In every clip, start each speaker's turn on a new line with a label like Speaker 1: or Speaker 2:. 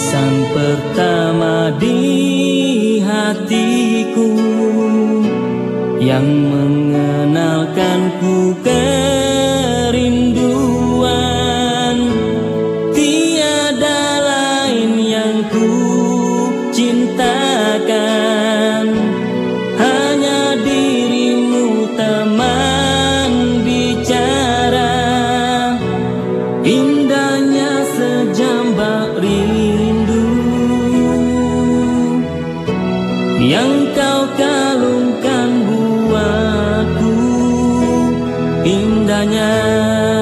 Speaker 1: Insan pertama di hatiku Yang mengenalkanku kerinduan. Tiada lain yang ku cintakan yang kau kalungkan buatku indahnya.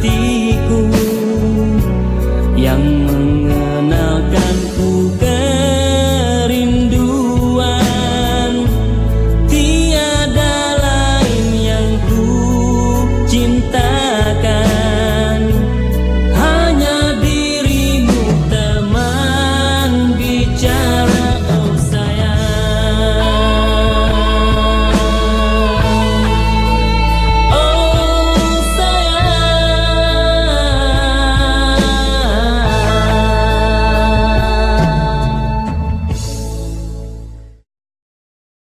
Speaker 1: ti.